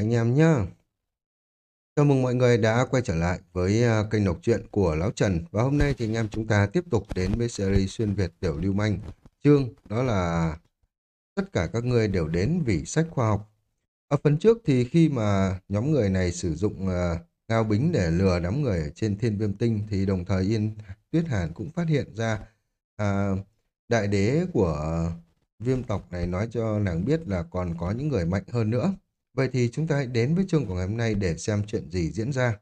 anh em nhá. Chào mừng mọi người đã quay trở lại với à, kênh đọc truyện của Lão Trần và hôm nay thì anh em chúng ta tiếp tục đến với series xuyên Việt tiểu lưu manh chương đó là tất cả các ngươi đều đến vì sách khoa học. Ở phần trước thì khi mà nhóm người này sử dụng à, uh, ngao bính để lừa đám người ở trên thiên viêm tinh thì đồng thời Yên Tuyết Hàn cũng phát hiện ra uh, đại đế của viêm tộc này nói cho nàng biết là còn có những người mạnh hơn nữa. Vậy thì chúng ta hãy đến với chương của ngày hôm nay để xem chuyện gì diễn ra.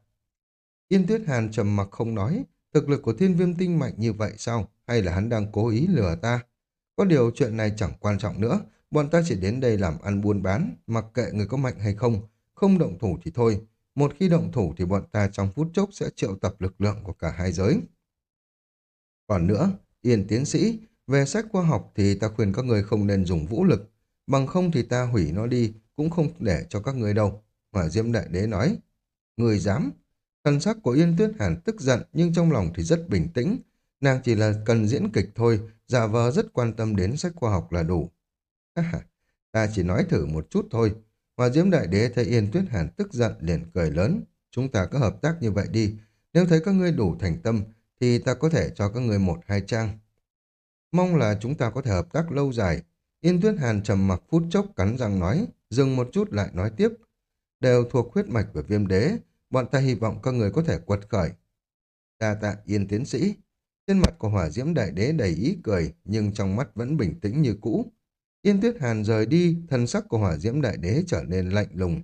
Yên Tuyết Hàn trầm mặc không nói, thực lực của thiên viêm tinh mạnh như vậy sao? Hay là hắn đang cố ý lừa ta? Có điều chuyện này chẳng quan trọng nữa, bọn ta chỉ đến đây làm ăn buôn bán, mặc kệ người có mạnh hay không, không động thủ thì thôi. Một khi động thủ thì bọn ta trong phút chốc sẽ triệu tập lực lượng của cả hai giới. Còn nữa, Yên tiến sĩ, về sách khoa học thì ta khuyên các người không nên dùng vũ lực, bằng không thì ta hủy nó đi, cũng không để cho các người đâu. Hỏa Diễm Đại Đế nói, người dám. Thần sắc của Yên Tuyết Hàn tức giận nhưng trong lòng thì rất bình tĩnh. Nàng chỉ là cần diễn kịch thôi, giả vờ rất quan tâm đến sách khoa học là đủ. ta chỉ nói thử một chút thôi. Hỏa Diễm Đại Đế thấy Yên Tuyết Hàn tức giận liền cười lớn. Chúng ta cứ hợp tác như vậy đi. Nếu thấy các ngươi đủ thành tâm, thì ta có thể cho các ngươi một hai trang. Mong là chúng ta có thể hợp tác lâu dài. Yên Tuyết Hàn trầm mặc phút chốc cắn răng nói, dừng một chút lại nói tiếp. Đều thuộc huyết mạch của viêm đế, bọn ta hy vọng các người có thể quật khởi. Đa tạ Yên Tiến Sĩ. Trên mặt của hỏa diễm đại đế đầy ý cười, nhưng trong mắt vẫn bình tĩnh như cũ. Yên Tuyết Hàn rời đi, thân sắc của hỏa diễm đại đế trở nên lạnh lùng.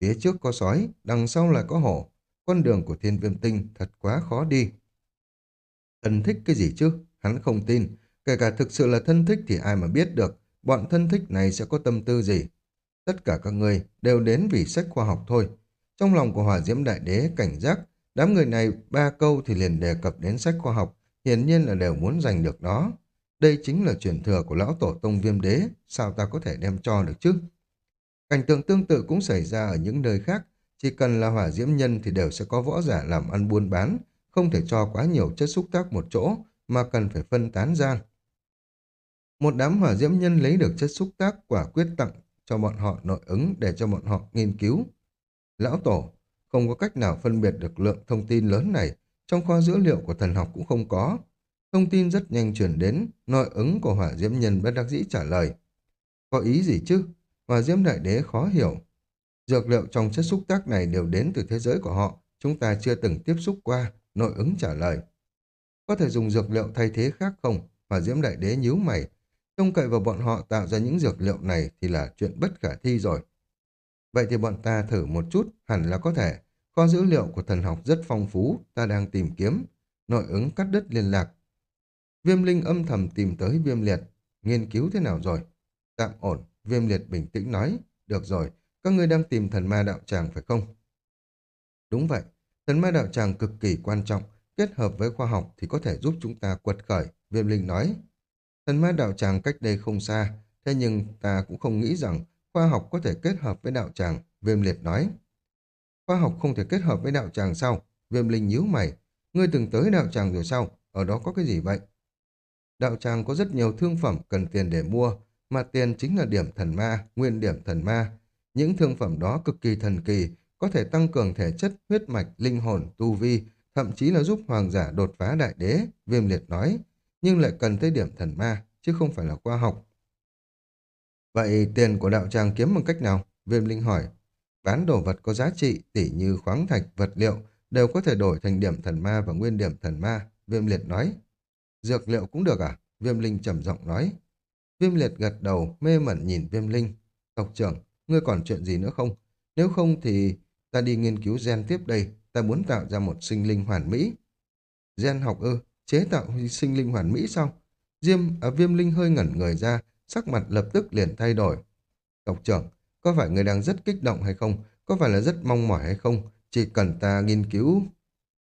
Phía trước có sói, đằng sau là có hổ. Con đường của thiên viêm tinh thật quá khó đi. thân thích cái gì chứ? Hắn không tin. Kể cả thực sự là thân thích thì ai mà biết được bọn thân thích này sẽ có tâm tư gì. Tất cả các người đều đến vì sách khoa học thôi. Trong lòng của hỏa diễm đại đế cảnh giác, đám người này ba câu thì liền đề cập đến sách khoa học, hiển nhiên là đều muốn giành được nó. Đây chính là truyền thừa của lão tổ tông viêm đế, sao ta có thể đem cho được chứ? Cảnh tượng tương tự cũng xảy ra ở những nơi khác, chỉ cần là hỏa diễm nhân thì đều sẽ có võ giả làm ăn buôn bán, không thể cho quá nhiều chất xúc tác một chỗ, mà cần phải phân tán ra. Một đám hỏa diễm nhân lấy được chất xúc tác quả quyết tặng cho bọn họ nội ứng để cho bọn họ nghiên cứu. Lão Tổ, không có cách nào phân biệt được lượng thông tin lớn này, trong kho dữ liệu của thần học cũng không có. Thông tin rất nhanh chuyển đến, nội ứng của hỏa diễm nhân bất đắc dĩ trả lời. Có ý gì chứ? Hỏa diễm đại đế khó hiểu. Dược liệu trong chất xúc tác này đều đến từ thế giới của họ, chúng ta chưa từng tiếp xúc qua, nội ứng trả lời. Có thể dùng dược liệu thay thế khác không? Hỏa diễm đại đế nhíu mày, Trông cậy vào bọn họ tạo ra những dược liệu này thì là chuyện bất khả thi rồi. Vậy thì bọn ta thử một chút, hẳn là có thể. Kho dữ liệu của thần học rất phong phú, ta đang tìm kiếm. Nội ứng cắt đứt liên lạc. Viêm linh âm thầm tìm tới viêm liệt. Nghiên cứu thế nào rồi? Tạm ổn, viêm liệt bình tĩnh nói. Được rồi, các ngươi đang tìm thần ma đạo tràng phải không? Đúng vậy, thần ma đạo tràng cực kỳ quan trọng. Kết hợp với khoa học thì có thể giúp chúng ta quật khởi, viêm linh nói. Thần ma đạo tràng cách đây không xa, thế nhưng ta cũng không nghĩ rằng khoa học có thể kết hợp với đạo tràng, viêm liệt nói. Khoa học không thể kết hợp với đạo tràng sao? Viêm linh nhíu mày. Ngươi từng tới đạo tràng rồi sao? Ở đó có cái gì vậy? Đạo tràng có rất nhiều thương phẩm cần tiền để mua, mà tiền chính là điểm thần ma, nguyên điểm thần ma. Những thương phẩm đó cực kỳ thần kỳ, có thể tăng cường thể chất, huyết mạch, linh hồn, tu vi, thậm chí là giúp hoàng giả đột phá đại đế, viêm liệt nói nhưng lại cần tới điểm thần ma, chứ không phải là khoa học. Vậy tiền của đạo tràng kiếm bằng cách nào? Viêm Linh hỏi. Bán đồ vật có giá trị, tỉ như khoáng thạch, vật liệu, đều có thể đổi thành điểm thần ma và nguyên điểm thần ma. Viêm Liệt nói. Dược liệu cũng được à? Viêm Linh trầm giọng nói. Viêm Liệt gật đầu, mê mẩn nhìn Viêm Linh. Tộc trưởng, ngươi còn chuyện gì nữa không? Nếu không thì ta đi nghiên cứu gen tiếp đây. Ta muốn tạo ra một sinh linh hoàn mỹ. Gen học ư? Chế tạo sinh linh hoàn mỹ sao? Diêm ở viêm linh hơi ngẩn người ra, sắc mặt lập tức liền thay đổi. Tộc trưởng, có phải người đang rất kích động hay không? Có phải là rất mong mỏi hay không? Chỉ cần ta nghiên cứu...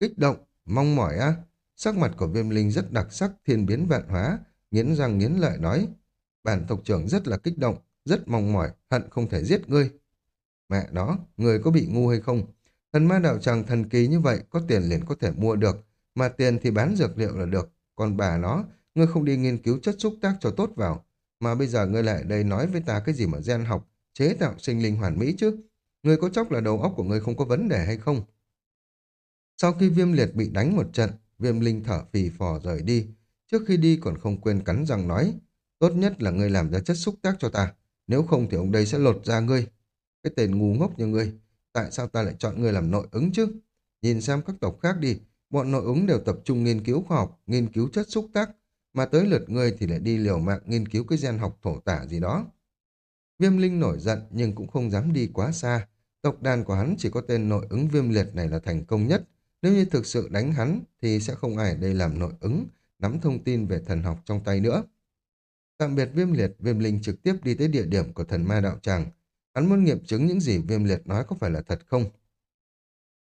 Kích động, mong mỏi á? Sắc mặt của viêm linh rất đặc sắc, thiên biến vạn hóa, nghiến răng nghiến lợi nói. Bản tộc trưởng rất là kích động, rất mong mỏi, hận không thể giết ngươi. Mẹ đó, người có bị ngu hay không? Thần ma đạo tràng thần kỳ như vậy, có tiền liền có thể mua được, mà tiền thì bán dược liệu là được. Còn bà nó, ngươi không đi nghiên cứu chất xúc tác cho tốt vào. Mà bây giờ ngươi lại đây nói với ta cái gì mà gen học, chế tạo sinh linh hoàn mỹ chứ. Ngươi có chóc là đầu óc của ngươi không có vấn đề hay không? Sau khi viêm liệt bị đánh một trận, viêm linh thở phì phò rời đi. Trước khi đi còn không quên cắn răng nói, tốt nhất là ngươi làm ra chất xúc tác cho ta, nếu không thì ông đây sẽ lột ra ngươi. Cái tên ngu ngốc như ngươi, tại sao ta lại chọn ngươi làm nội ứng chứ? Nhìn xem các tộc khác đi, bọn nội ứng đều tập trung nghiên cứu khoa học, nghiên cứu chất xúc tác, mà tới lượt ngươi thì lại đi liều mạng nghiên cứu cái gen học thổ tả gì đó. Viêm linh nổi giận nhưng cũng không dám đi quá xa. Tộc đàn của hắn chỉ có tên nội ứng viêm liệt này là thành công nhất. Nếu như thực sự đánh hắn thì sẽ không ai ở đây làm nội ứng, nắm thông tin về thần học trong tay nữa. Tạm biệt viêm liệt, viêm linh trực tiếp đi tới địa điểm của thần ma đạo tràng. Hắn muốn nghiệm chứng những gì viêm liệt nói có phải là thật không.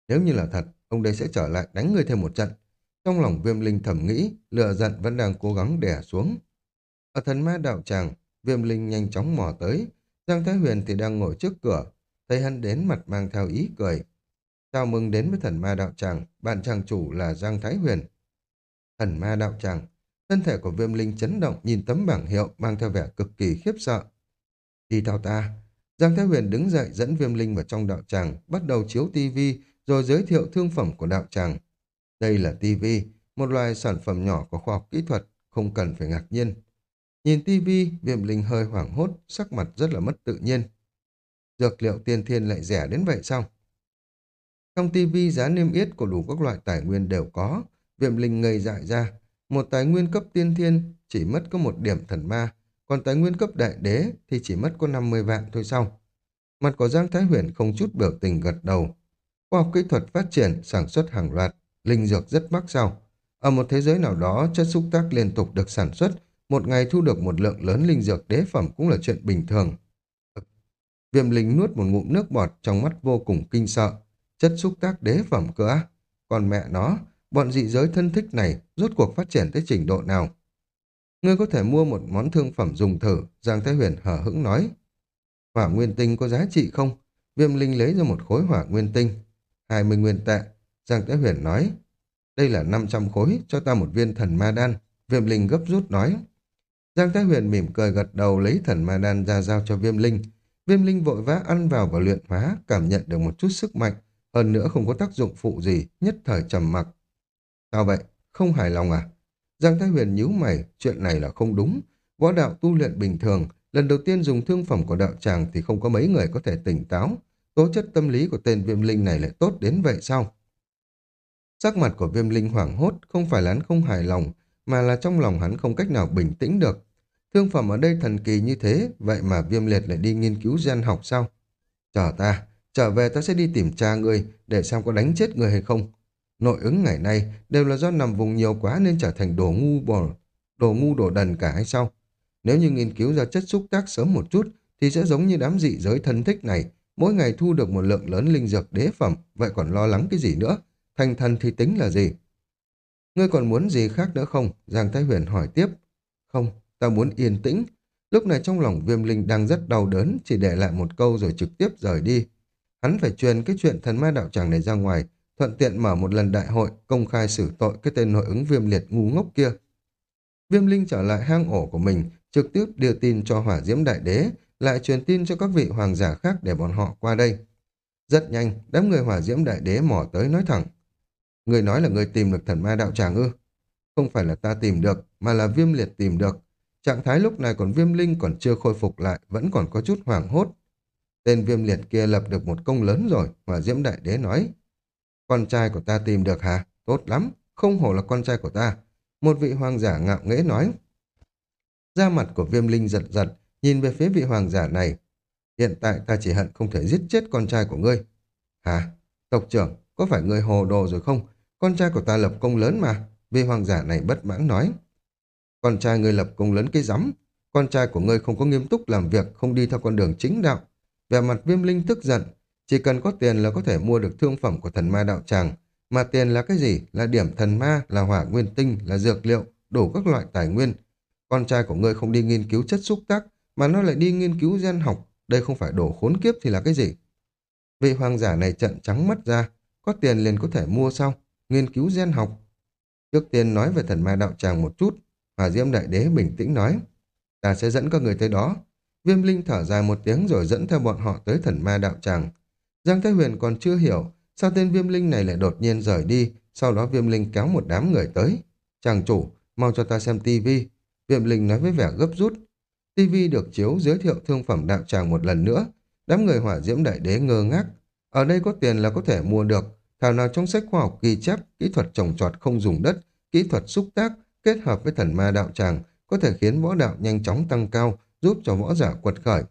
Nếu như là thật, ông đây sẽ trở lại đánh người thêm một trận. Trong lòng viêm linh thầm nghĩ, lửa giận vẫn đang cố gắng đè xuống. Ở thần ma đạo tràng, viêm linh nhanh chóng mò tới. Giang Thái Huyền thì đang ngồi trước cửa. Thấy hắn đến mặt mang theo ý cười. Chào mừng đến với thần ma đạo tràng, bạn tràng chủ là Giang Thái Huyền. Thần ma đạo tràng, thân thể của viêm linh chấn động nhìn tấm bảng hiệu mang theo vẻ cực kỳ khiếp sợ. Đi theo ta. Giang Thái Huyền đứng dậy dẫn viêm linh vào trong đạo tràng, bắt đầu chiếu tivi rồi giới thiệu thương phẩm của đạo tràng. Đây là tivi, một loài sản phẩm nhỏ của khoa học kỹ thuật, không cần phải ngạc nhiên. Nhìn tivi, viêm linh hơi hoảng hốt, sắc mặt rất là mất tự nhiên. Dược liệu tiên thiên lại rẻ đến vậy sao? Trong tivi giá niêm yết của đủ các loại tài nguyên đều có, viêm linh ngây dại ra. Một tài nguyên cấp tiên thiên chỉ mất có một điểm thần ma, còn tài nguyên cấp đại đế thì chỉ mất có 50 vạn thôi sao? Mặt của Giang Thái Huyền không chút biểu tình gật đầu. Khoa học kỹ thuật phát triển, sản xuất hàng loạt, linh dược rất mắc sao. Ở một thế giới nào đó, chất xúc tác liên tục được sản xuất, một ngày thu được một lượng lớn linh dược đế phẩm cũng là chuyện bình thường. Viêm linh nuốt một ngụm nước bọt trong mắt vô cùng kinh sợ. Chất xúc tác đế phẩm cơ á. Còn mẹ nó, bọn dị giới thân thích này rốt cuộc phát triển tới trình độ nào? Ngươi có thể mua một món thương phẩm dùng thử, Giang Thái Huyền hở hững nói. Hỏa nguyên tinh có giá trị không? Viêm linh lấy ra một khối hỏa nguyên tinh. 20 nguyên tệ. Giang Thái Huyền nói. Đây là 500 khối, cho ta một viên thần ma đan. Viêm linh gấp rút nói. Giang Thái Huyền mỉm cười gật đầu lấy thần ma đan ra giao cho viêm linh. Viêm linh vội vã ăn vào và luyện hóa, cảm nhận được một chút sức mạnh. Hơn nữa không có tác dụng phụ gì, nhất thời trầm mặc. Sao vậy? Không hài lòng à? Giang Thái Huyền nhíu mày, chuyện này là không đúng. Võ đạo tu luyện bình thường, lần đầu tiên dùng thương phẩm của đạo tràng thì không có mấy người có thể tỉnh táo. Tố chất tâm lý của tên viêm linh này lại tốt đến vậy sao? Sắc mặt của viêm linh hoảng hốt không phải là hắn không hài lòng, mà là trong lòng hắn không cách nào bình tĩnh được. Thương phẩm ở đây thần kỳ như thế, vậy mà viêm liệt lại đi nghiên cứu gen học sao? Chờ ta, trở về ta sẽ đi tìm cha ngươi để xem có đánh chết người hay không. Nội ứng ngày nay đều là do nằm vùng nhiều quá nên trở thành đồ ngu bò, đồ ngu đồ đần cả hay sao? Nếu như nghiên cứu ra chất xúc tác sớm một chút thì sẽ giống như đám dị giới thân thích này, mỗi ngày thu được một lượng lớn linh dược đế phẩm, vậy còn lo lắng cái gì nữa? Thành thần thì tính là gì? Ngươi còn muốn gì khác nữa không? Giang Thái Huyền hỏi tiếp. Không, ta muốn yên tĩnh. Lúc này trong lòng viêm linh đang rất đau đớn, chỉ để lại một câu rồi trực tiếp rời đi. Hắn phải truyền cái chuyện thần ma đạo tràng này ra ngoài, thuận tiện mở một lần đại hội, công khai xử tội cái tên nội ứng viêm liệt ngu ngốc kia. Viêm linh trở lại hang ổ của mình, trực tiếp đưa tin cho hỏa diễm đại đế, lại truyền tin cho các vị hoàng giả khác để bọn họ qua đây. Rất nhanh, đám người hỏa diễm đại đế mò tới nói thẳng. Người nói là người tìm được thần ma đạo tràng ư? Không phải là ta tìm được, mà là viêm liệt tìm được. Trạng thái lúc này còn viêm linh còn chưa khôi phục lại, vẫn còn có chút hoảng hốt. Tên viêm liệt kia lập được một công lớn rồi, hỏa diễm đại đế nói. Con trai của ta tìm được hả? Tốt lắm, không hổ là con trai của ta. Một vị hoàng giả ngạo nghễ nói. Da mặt của viêm linh giật giật, nhìn về phía vị hoàng giả này. Hiện tại ta chỉ hận không thể giết chết con trai của ngươi. Hả? Tộc trưởng, có phải ngươi hồ đồ rồi không? Con trai của ta lập công lớn mà. Vị hoàng giả này bất mãn nói. Con trai ngươi lập công lớn cái rắm. Con trai của ngươi không có nghiêm túc làm việc, không đi theo con đường chính đạo. Về mặt viêm linh tức giận, chỉ cần có tiền là có thể mua được thương phẩm của thần ma đạo tràng. Mà tiền là cái gì? Là điểm thần ma, là hỏa nguyên tinh, là dược liệu, đủ các loại tài nguyên. Con trai của ngươi không đi nghiên cứu chất xúc tác, mà nó lại đi nghiên cứu gen học. Đây không phải đổ khốn kiếp thì là cái gì? Vị hoàng giả này trận trắng mắt ra, có tiền liền có thể mua sao? Nghiên cứu gen học. Trước tiên nói về thần ma đạo tràng một chút, Hòa Diễm Đại Đế bình tĩnh nói. Ta sẽ dẫn các người tới đó. Viêm Linh thở dài một tiếng rồi dẫn theo bọn họ tới thần ma đạo tràng. Giang Thái Huyền còn chưa hiểu sao tên viêm linh này lại đột nhiên rời đi, sau đó viêm linh kéo một đám người tới. Chàng chủ, mau cho ta xem tivi. Viêm linh nói với vẻ gấp rút. TV được chiếu giới thiệu thương phẩm đạo tràng một lần nữa. Đám người hỏa diễm đại đế ngơ ngác. Ở đây có tiền là có thể mua được. Thảo nào trong sách khoa học ghi chép, kỹ thuật trồng trọt không dùng đất, kỹ thuật xúc tác, kết hợp với thần ma đạo tràng, có thể khiến võ đạo nhanh chóng tăng cao, giúp cho võ giả quật khởi.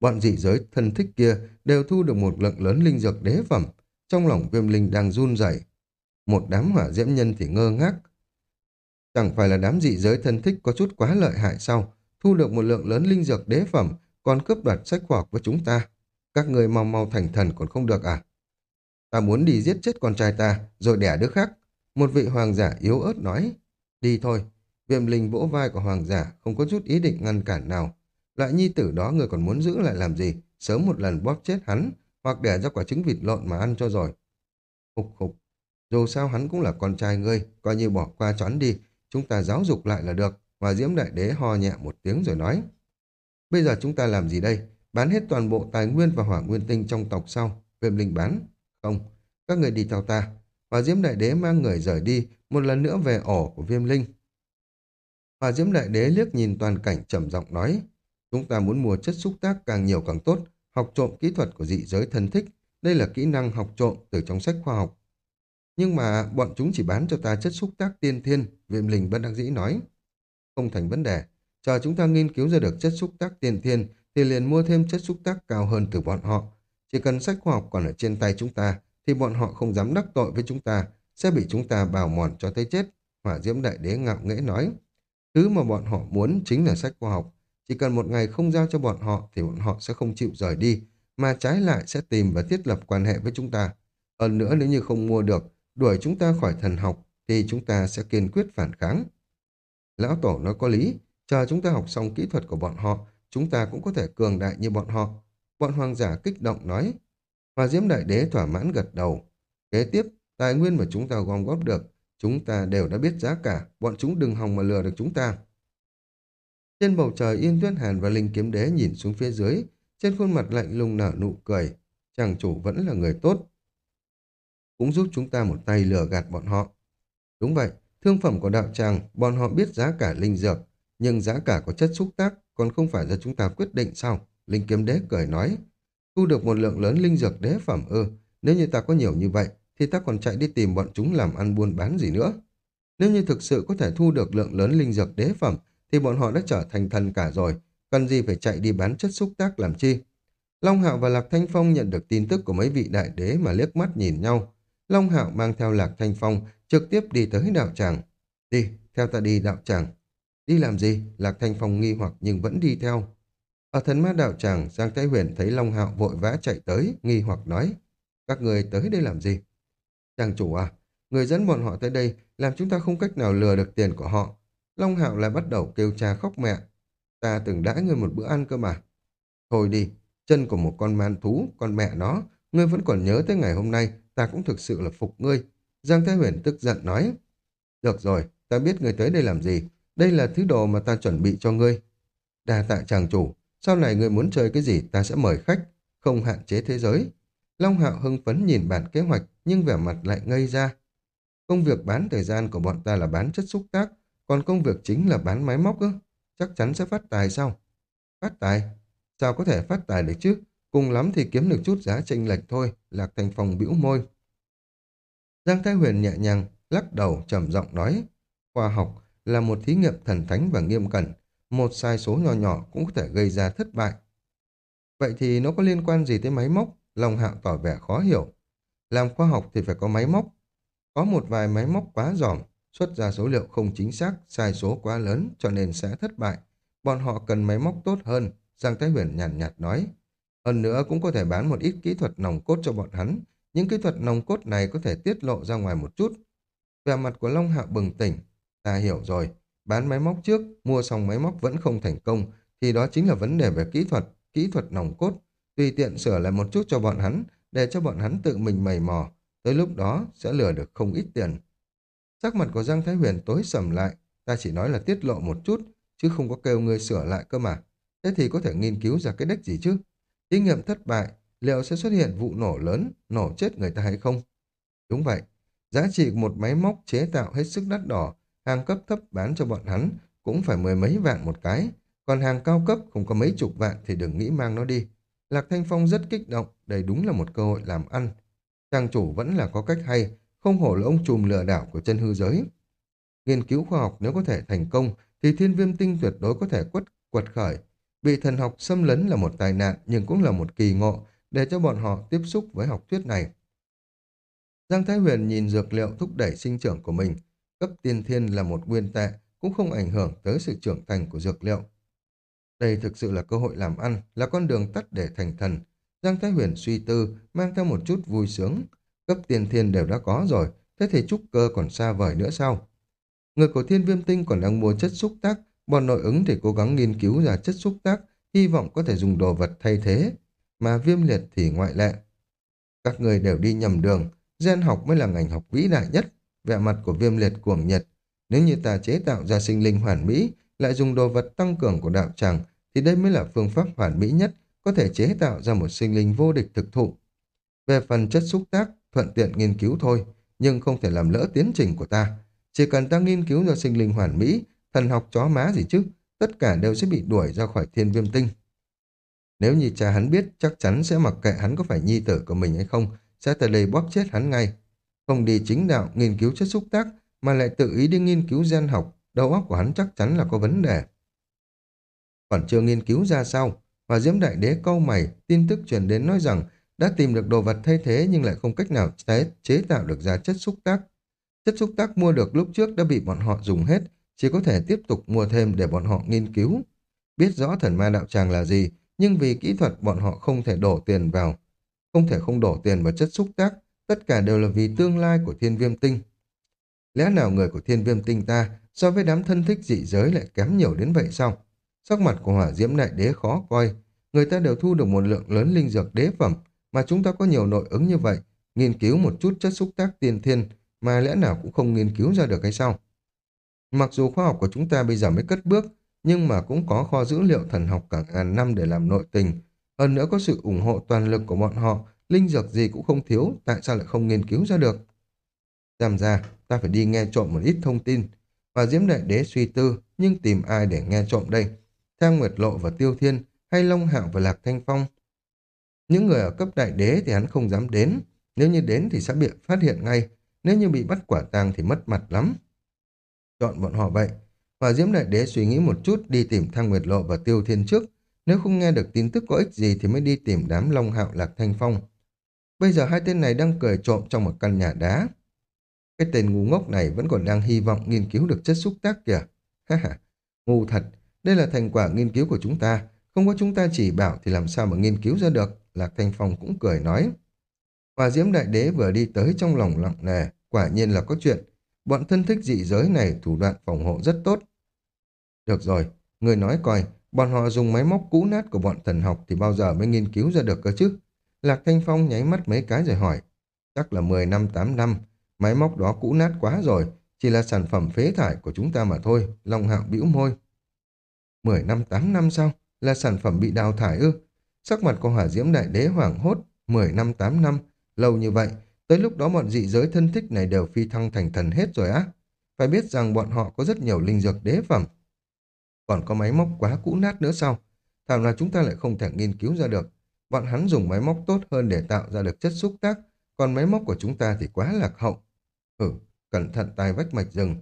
Bọn dị giới thân thích kia đều thu được một lượng lớn linh dược đế phẩm, trong lòng viêm linh đang run rẩy. Một đám hỏa diễm nhân thì ngơ ngác. Chẳng phải là đám dị giới thân thích có chút quá lợi hại sao? Thu được một lượng lớn linh dược đế phẩm, còn cướp đoạt sách khoa học với chúng ta. Các người mau mau thành thần còn không được à? Ta muốn đi giết chết con trai ta, rồi đẻ đứa khác. Một vị hoàng giả yếu ớt nói. Đi thôi. Viêm linh vỗ vai của hoàng giả, không có chút ý định ngăn cản nào. Loại nhi tử đó người còn muốn giữ lại làm gì? Sớm một lần bóp chết hắn, hoặc đẻ ra quả trứng vịt lộn mà ăn cho rồi. Hục hục. Dù sao hắn cũng là con trai ngươi, coi như bỏ qua choán đi, chúng ta giáo dục lại là được. Hòa diễm đại đế ho nhẹ một tiếng rồi nói. Bây giờ chúng ta làm gì đây? Bán hết toàn bộ tài nguyên và hỏa nguyên tinh trong tộc sau. Viêm linh bán. Không, các người đi theo ta. Hòa diễm đại đế mang người rời đi, một lần nữa về ổ của viêm linh. Hòa diễm đại đế liếc nhìn toàn cảnh trầm giọng nói. Chúng ta muốn mua chất xúc tác càng nhiều càng tốt, học trộm kỹ thuật của dị giới thân thích. Đây là kỹ năng học trộm từ trong sách khoa học. Nhưng mà bọn chúng chỉ bán cho ta chất xúc tác tiên thiên, viêm linh bất đắc dĩ nói. Không thành vấn đề, chờ chúng ta nghiên cứu ra được chất xúc tác tiên thiên thì liền mua thêm chất xúc tác cao hơn từ bọn họ. Chỉ cần sách khoa học còn ở trên tay chúng ta thì bọn họ không dám đắc tội với chúng ta, sẽ bị chúng ta bào mòn cho tới chết. Hỏa diễm đại đế ngạo nghễ nói. Thứ mà bọn họ muốn chính là sách khoa học. Chỉ cần một ngày không giao cho bọn họ thì bọn họ sẽ không chịu rời đi, mà trái lại sẽ tìm và thiết lập quan hệ với chúng ta. Hơn nữa nếu như không mua được, đuổi chúng ta khỏi thần học, thì chúng ta sẽ kiên quyết phản kháng. Lão Tổ nói có lý, chờ chúng ta học xong kỹ thuật của bọn họ, chúng ta cũng có thể cường đại như bọn họ. Bọn hoàng giả kích động nói. Hòa Diễm Đại Đế thỏa mãn gật đầu. Kế tiếp, tài nguyên mà chúng ta gom góp được, chúng ta đều đã biết giá cả, bọn chúng đừng hòng mà lừa được chúng ta. Trên bầu trời Yên Tuyết Hàn và Linh Kiếm Đế nhìn xuống phía dưới, trên khuôn mặt lạnh lùng nở nụ cười. Chàng chủ vẫn là người tốt. Cũng giúp chúng ta một tay lừa gạt bọn họ. Đúng vậy, thương phẩm của đạo tràng, bọn họ biết giá cả linh dược, nhưng giá cả của chất xúc tác còn không phải do chúng ta quyết định sao? Linh Kiếm Đế cười nói. Thu được một lượng lớn linh dược đế phẩm ư, nếu như ta có nhiều như vậy, thì ta còn chạy đi tìm bọn chúng làm ăn buôn bán gì nữa. Nếu như thực sự có thể thu được lượng lớn linh dược đế phẩm, thì bọn họ đã trở thành thần cả rồi, cần gì phải chạy đi bán chất xúc tác làm chi. Long Hạo và Lạc Thanh Phong nhận được tin tức của mấy vị đại đế mà liếc mắt nhìn nhau. Long Hạo mang theo Lạc Thanh Phong trực tiếp đi tới đạo tràng. Đi, theo ta đi đạo tràng. Đi làm gì? Lạc Thanh Phong nghi hoặc nhưng vẫn đi theo. Ở thần ma đạo tràng, Giang Thái Huyền thấy Long Hạo vội vã chạy tới, nghi hoặc nói. Các người tới đây làm gì? Chàng chủ à, người dẫn bọn họ tới đây làm chúng ta không cách nào lừa được tiền của họ. Long Hạo lại bắt đầu kêu cha khóc mẹ. Ta từng đãi ngươi một bữa ăn cơ mà. Thôi đi, chân của một con man thú, con mẹ nó, ngươi vẫn còn nhớ tới ngày hôm nay, ta cũng thực sự là phục ngươi. Giang Thái Huyền tức giận nói. Được rồi, ta biết ngươi tới đây làm gì. Đây là thứ đồ mà ta chuẩn bị cho ngươi. Đa tạ chàng chủ, sau này ngươi muốn chơi cái gì ta sẽ mời khách, không hạn chế thế giới. Long Hạo hưng phấn nhìn bản kế hoạch nhưng vẻ mặt lại ngây ra. Công việc bán thời gian của bọn ta là bán chất xúc tác, còn công việc chính là bán máy móc ư? Chắc chắn sẽ phát tài sao? Phát tài? Sao có thể phát tài được chứ? Cùng lắm thì kiếm được chút giá chênh lệch thôi, Lạc Thành Phong bĩu môi. Giang Thái Huyền nhẹ nhàng, lắc đầu trầm giọng nói, khoa học là một thí nghiệm thần thánh và nghiêm cẩn, một sai số nhỏ nhỏ cũng có thể gây ra thất bại. Vậy thì nó có liên quan gì tới máy móc? Long Hạo tỏ vẻ khó hiểu. Làm khoa học thì phải có máy móc. Có một vài máy móc quá giỏm, xuất ra số liệu không chính xác, sai số quá lớn cho nên sẽ thất bại. Bọn họ cần máy móc tốt hơn, Giang Thái Huyền nhàn nhạt, nhạt nói. Hơn nữa cũng có thể bán một ít kỹ thuật nòng cốt cho bọn hắn. Những kỹ thuật nòng cốt này có thể tiết lộ ra ngoài một chút. Về mặt của Long Hạo bừng tỉnh. Ta hiểu rồi, bán máy móc trước, mua xong máy móc vẫn không thành công, thì đó chính là vấn đề về kỹ thuật, kỹ thuật nòng cốt. Tùy tiện sửa lại một chút cho bọn hắn, để cho bọn hắn tự mình mầy mò. Tới lúc đó sẽ lừa được không ít tiền. Sắc mặt của Giang Thái Huyền tối sầm lại, ta chỉ nói là tiết lộ một chút, chứ không có kêu ngươi sửa lại cơ mà. Thế thì có thể nghiên cứu ra cái đếch gì chứ? Thí nghiệm thất bại, liệu sẽ xuất hiện vụ nổ lớn, nổ chết người ta hay không? Đúng vậy, giá trị của một máy móc chế tạo hết sức đắt đỏ, hàng cấp thấp bán cho bọn hắn cũng phải mười mấy vạn một cái, còn hàng cao cấp không có mấy chục vạn thì đừng nghĩ mang nó đi. Lạc Thanh Phong rất kích động, đây đúng là một cơ hội làm ăn. Trang chủ vẫn là có cách hay, không hổ là ông trùm lừa đảo của chân hư giới. Nghiên cứu khoa học nếu có thể thành công thì thiên viêm tinh tuyệt đối có thể quất quật khởi. Bị thần học xâm lấn là một tai nạn nhưng cũng là một kỳ ngộ để cho bọn họ tiếp xúc với học thuyết này. Giang Thái Huyền nhìn dược liệu thúc đẩy sinh trưởng của mình. Cấp tiên thiên là một nguyên tệ, cũng không ảnh hưởng tới sự trưởng thành của dược liệu. Đây thực sự là cơ hội làm ăn, là con đường tắt để thành thần. Giang Thái Huyền suy tư, mang theo một chút vui sướng. Cấp tiên thiên đều đã có rồi, thế thì trúc cơ còn xa vời nữa sao? Người của thiên viêm tinh còn đang mua chất xúc tác, bọn nội ứng thì cố gắng nghiên cứu ra chất xúc tác, hy vọng có thể dùng đồ vật thay thế, mà viêm liệt thì ngoại lệ. Các người đều đi nhầm đường, gen học mới là ngành học vĩ đại nhất, vẻ mặt của viêm liệt cuồng nhiệt. Nếu như ta chế tạo ra sinh linh hoàn mỹ, lại dùng đồ vật tăng cường của đạo tràng, thì đây mới là phương pháp hoàn mỹ nhất, có thể chế tạo ra một sinh linh vô địch thực thụ. Về phần chất xúc tác, thuận tiện nghiên cứu thôi, nhưng không thể làm lỡ tiến trình của ta. Chỉ cần ta nghiên cứu ra sinh linh hoàn mỹ, thần học chó má gì chứ, tất cả đều sẽ bị đuổi ra khỏi thiên viêm tinh. Nếu như cha hắn biết, chắc chắn sẽ mặc kệ hắn có phải nhi tử của mình hay không, sẽ tới đây bóp chết hắn ngay. Không đi chính đạo nghiên cứu chất xúc tác, mà lại tự ý đi nghiên cứu gen học, đầu óc của hắn chắc chắn là có vấn đề. Còn chưa nghiên cứu ra sao, và Diễm Đại Đế câu mày, tin tức truyền đến nói rằng đã tìm được đồ vật thay thế nhưng lại không cách nào chế, chế tạo được ra chất xúc tác. Chất xúc tác mua được lúc trước đã bị bọn họ dùng hết, chỉ có thể tiếp tục mua thêm để bọn họ nghiên cứu. Biết rõ thần ma đạo tràng là gì, nhưng vì kỹ thuật bọn họ không thể đổ tiền vào. Không thể không đổ tiền vào chất xúc tác, tất cả đều là vì tương lai của thiên viêm tinh. Lẽ nào người của thiên viêm tinh ta so với đám thân thích dị giới lại kém nhiều đến vậy sao? Sắc mặt của hỏa diễm đại đế khó coi. Người ta đều thu được một lượng lớn linh dược đế phẩm, mà chúng ta có nhiều nội ứng như vậy, nghiên cứu một chút chất xúc tác tiên thiên, mà lẽ nào cũng không nghiên cứu ra được hay sao? Mặc dù khoa học của chúng ta bây giờ mới cất bước, nhưng mà cũng có kho dữ liệu thần học cả ngàn năm để làm nội tình. Hơn nữa có sự ủng hộ toàn lực của bọn họ, linh dược gì cũng không thiếu, tại sao lại không nghiên cứu ra được? Giảm ra, ta phải đi nghe trộm một ít thông tin. Và Diễm Đại Đế suy tư, nhưng tìm ai để nghe trộm đây? Thang Nguyệt Lộ và Tiêu Thiên, hay Long Hạo và Lạc Thanh Phong? Những người ở cấp Đại Đế thì hắn không dám đến. Nếu như đến thì sẽ bị phát hiện ngay. Nếu như bị bắt quả tang thì mất mặt lắm. Chọn bọn họ vậy. Hòa Diễm Đại Đế suy nghĩ một chút đi tìm Thang Nguyệt Lộ và Tiêu Thiên trước. Nếu không nghe được tin tức có ích gì thì mới đi tìm đám Long Hạo Lạc Thanh Phong. Bây giờ hai tên này đang cười trộm trong một căn nhà đá. Cái tên ngu ngốc này vẫn còn đang hy vọng nghiên cứu được chất xúc tác kìa. Ha ha, ngu thật. Đây là thành quả nghiên cứu của chúng ta. Không có chúng ta chỉ bảo thì làm sao mà nghiên cứu ra được. Lạc Thanh Phong cũng cười nói. Hòa Diễm Đại Đế vừa đi tới trong lòng lặng nề. Quả nhiên là có chuyện. Bọn thân thích dị giới này thủ đoạn phòng hộ rất tốt. Được rồi, người nói coi, bọn họ dùng máy móc cũ nát của bọn thần học thì bao giờ mới nghiên cứu ra được cơ chứ? Lạc Thanh Phong nháy mắt mấy cái rồi hỏi. Chắc là 10 năm 8 năm, máy móc đó cũ nát quá rồi, chỉ là sản phẩm phế thải của chúng ta mà thôi, Long Hạo bĩu môi. 10 năm 8 năm sao? Là sản phẩm bị đào thải ư? Sắc mặt của hỏa diễm đại đế hoảng hốt, 10 năm 8 năm, lâu như vậy, tới lúc đó bọn dị giới thân thích này đều phi thăng thành thần hết rồi á. Phải biết rằng bọn họ có rất nhiều linh dược đế phẩm. Còn có máy móc quá cũ nát nữa sao? Thảo nào chúng ta lại không thể nghiên cứu ra được. Bọn hắn dùng máy móc tốt hơn để tạo ra được chất xúc tác, còn máy móc của chúng ta thì quá lạc hậu. Ừ, cẩn thận tai vách mạch rừng.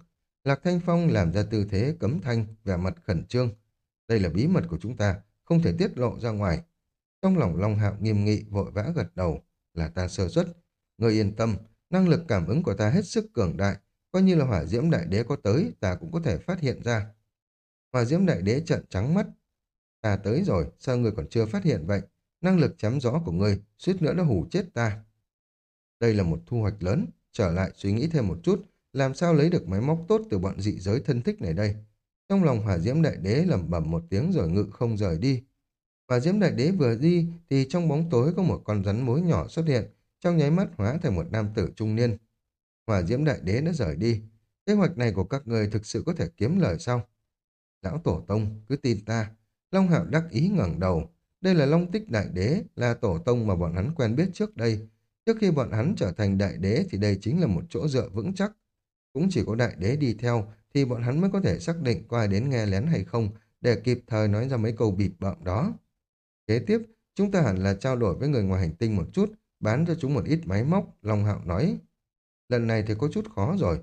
Lạc Thanh Phong làm ra tư thế cấm thanh, vẻ mặt khẩn trương. Đây là bí mật của chúng ta, không thể tiết lộ ra ngoài. Trong lòng Long Hạo nghiêm nghị vội vã gật đầu, là ta sơ xuất. Người yên tâm, năng lực cảm ứng của ta hết sức cường đại, coi như là hỏa diễm đại đế có tới, ta cũng có thể phát hiện ra. Hỏa diễm đại đế trợn trắng mắt. Ta tới rồi, sao người còn chưa phát hiện vậy? Năng lực chém gió của ngươi, suýt nữa đã hủ chết ta. Đây là một thu hoạch lớn, trở lại suy nghĩ thêm một chút, làm sao lấy được máy móc tốt từ bọn dị giới thân thích này đây. Trong lòng hỏa diễm đại đế lẩm bẩm một tiếng rồi ngự không rời đi. Hỏa diễm đại đế vừa đi thì trong bóng tối có một con rắn mối nhỏ xuất hiện, trong nháy mắt hóa thành một nam tử trung niên. Hỏa diễm đại đế đã rời đi. Kế hoạch này của các người thực sự có thể kiếm lời sao? Lão Tổ Tông, cứ tin ta. Long Hạo đắc ý ngẩng đầu. Đây là Long Tích Đại Đế, là tổ tông mà bọn hắn quen biết trước đây. Trước khi bọn hắn trở thành Đại Đế thì đây chính là một chỗ dựa vững chắc. Cũng chỉ có Đại Đế đi theo thì bọn hắn mới có thể xác định có ai đến nghe lén hay không để kịp thời nói ra mấy câu bịp bợm đó. Kế tiếp, chúng ta hẳn là trao đổi với người ngoài hành tinh một chút, bán cho chúng một ít máy móc, Long Hạo nói. Lần này thì có chút khó rồi.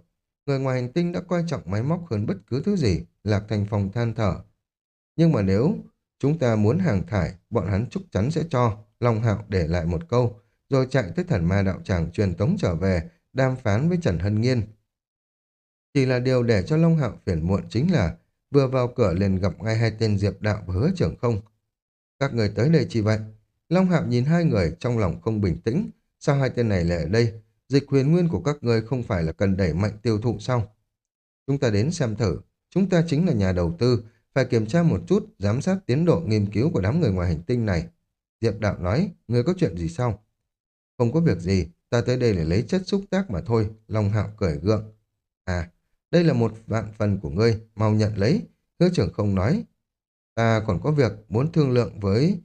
Người ngoài hành tinh đã quan trọng máy móc hơn bất cứ thứ gì, Lạc Thành Phòng than thở. Nhưng mà nếu chúng ta muốn hàng thải, bọn hắn chắc chắn sẽ cho, Long Hạo để lại một câu, rồi chạy tới thần ma đạo tràng truyền tống trở về, đàm phán với Trần Hân Nghiên. Chỉ là điều để cho Long Hạo phiền muộn chính là vừa vào cửa liền gặp ngay hai tên Diệp Đạo và Hứa Trưởng Không. Các người tới đây chỉ vậy. Long Hạo nhìn hai người trong lòng không bình tĩnh. Sao hai tên này lại ở đây? Dịch huyền nguyên của các ngươi không phải là cần đẩy mạnh tiêu thụ sao? Chúng ta đến xem thử. Chúng ta chính là nhà đầu tư. Phải kiểm tra một chút, giám sát tiến độ nghiên cứu của đám người ngoài hành tinh này. Diệp Đạo nói, người có chuyện gì sao? Không có việc gì, ta tới đây để lấy chất xúc tác mà thôi. Long Hạo cười gượng. À, đây là một vạn phần của ngươi, mau nhận lấy. Hứa trưởng không nói. Ta còn có việc muốn thương lượng với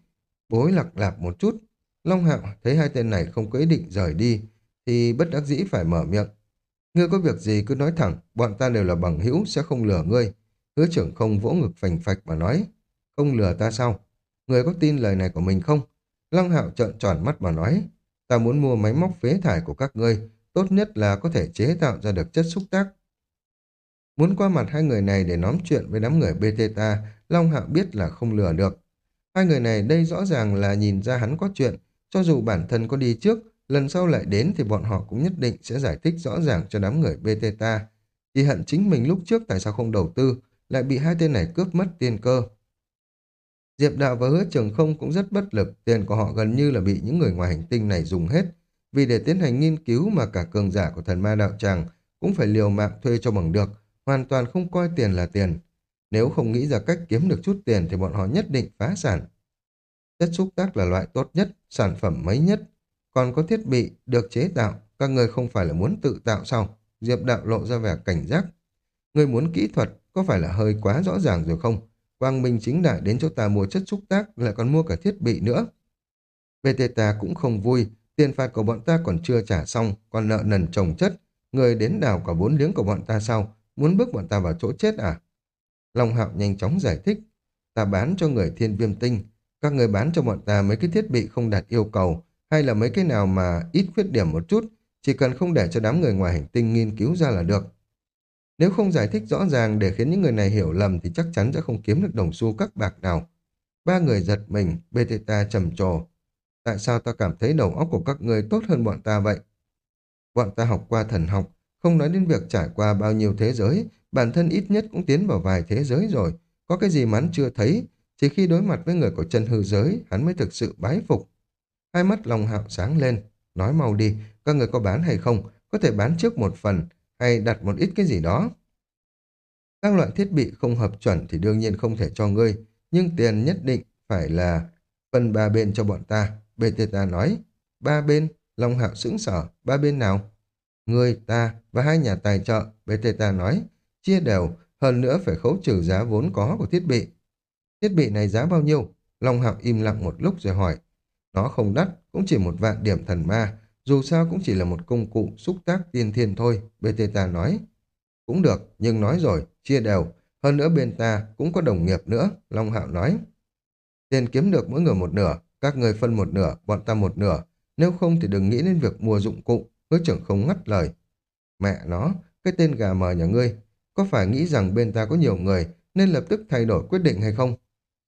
bối lạc lạp một chút. Long Hạo thấy hai tên này không có ý định rời đi, thì bất đắc dĩ phải mở miệng. Ngươi có việc gì cứ nói thẳng, bọn ta đều là bằng hữu sẽ không lừa ngươi. Hứa trưởng không vỗ ngực phành phạch mà nói. Không lừa ta sao? Ngươi có tin lời này của mình không? Long Hạo trợn tròn mắt mà nói. Ta muốn mua máy móc phế thải của các ngươi, tốt nhất là có thể chế tạo ra được chất xúc tác Muốn qua mặt hai người này để nói chuyện với đám người Bethesda, Long Hạo biết là không lừa được. Hai người này đây rõ ràng là nhìn ra hắn có chuyện, cho dù bản thân có đi trước, lần sau lại đến thì bọn họ cũng nhất định sẽ giải thích rõ ràng cho đám người Bethesda. Chỉ hận chính mình lúc trước tại sao không đầu tư, lại bị hai tên này cướp mất tiền cơ. Diệp Đạo và Hứa Trường Không cũng rất bất lực, tiền của họ gần như là bị những người ngoài hành tinh này dùng hết. Vì để tiến hành nghiên cứu mà cả cường giả của thần ma đạo tràng cũng phải liều mạng thuê cho bằng được, hoàn toàn không coi tiền là tiền. Nếu không nghĩ ra cách kiếm được chút tiền thì bọn họ nhất định phá sản. Chất xúc tác là loại tốt nhất, sản phẩm mấy nhất. Còn có thiết bị được chế tạo, các người không phải là muốn tự tạo sao? Diệp đạo lộ ra vẻ cảnh giác. Người muốn kỹ thuật có phải là hơi quá rõ ràng rồi không? Quang Minh chính đại đến chỗ ta mua chất xúc tác lại còn mua cả thiết bị nữa. Bethesda cũng không vui, tiền phạt của bọn ta còn chưa trả xong, còn nợ nần trồng chất. Người đến đào cả bốn liếng của bọn ta sau, Muốn bước bọn ta vào chỗ chết à? Long Hạo nhanh chóng giải thích. Ta bán cho người thiên viêm tinh. Các người bán cho bọn ta mấy cái thiết bị không đạt yêu cầu hay là mấy cái nào mà ít khuyết điểm một chút chỉ cần không để cho đám người ngoài hành tinh nghiên cứu ra là được. Nếu không giải thích rõ ràng để khiến những người này hiểu lầm thì chắc chắn sẽ không kiếm được đồng xu các bạc nào. Ba người giật mình, Beteta trầm trồ. Tại sao ta cảm thấy đầu óc của các người tốt hơn bọn ta vậy? Bọn ta học qua thần học, không nói đến việc trải qua bao nhiêu thế giới, bản thân ít nhất cũng tiến vào vài thế giới rồi. Có cái gì mà hắn chưa thấy, chỉ khi đối mặt với người của chân hư giới, hắn mới thực sự bái phục. Hai mắt lòng hạo sáng lên, nói mau đi, các người có bán hay không, có thể bán trước một phần, hay đặt một ít cái gì đó. Các loại thiết bị không hợp chuẩn thì đương nhiên không thể cho ngươi, nhưng tiền nhất định phải là phần ba bên cho bọn ta. Bethesda nói, ba bên, Long Hạo sững sở, ba bên nào? Người, ta và hai nhà tài trợ, Bethesda nói, chia đều, hơn nữa phải khấu trừ giá vốn có của thiết bị. Thiết bị này giá bao nhiêu? Long Hạo im lặng một lúc rồi hỏi. Nó không đắt, cũng chỉ một vạn điểm thần ma, dù sao cũng chỉ là một công cụ xúc tác tiên thiên thôi, Bethesda nói. Cũng được, nhưng nói rồi, chia đều, hơn nữa bên ta cũng có đồng nghiệp nữa, Long Hạo nói. Tiền kiếm được mỗi người một nửa, các người phân một nửa, bọn ta một nửa, nếu không thì đừng nghĩ đến việc mua dụng cụ, Hứa trưởng không ngắt lời. Mẹ nó, cái tên gà mờ nhà ngươi, có phải nghĩ rằng bên ta có nhiều người nên lập tức thay đổi quyết định hay không?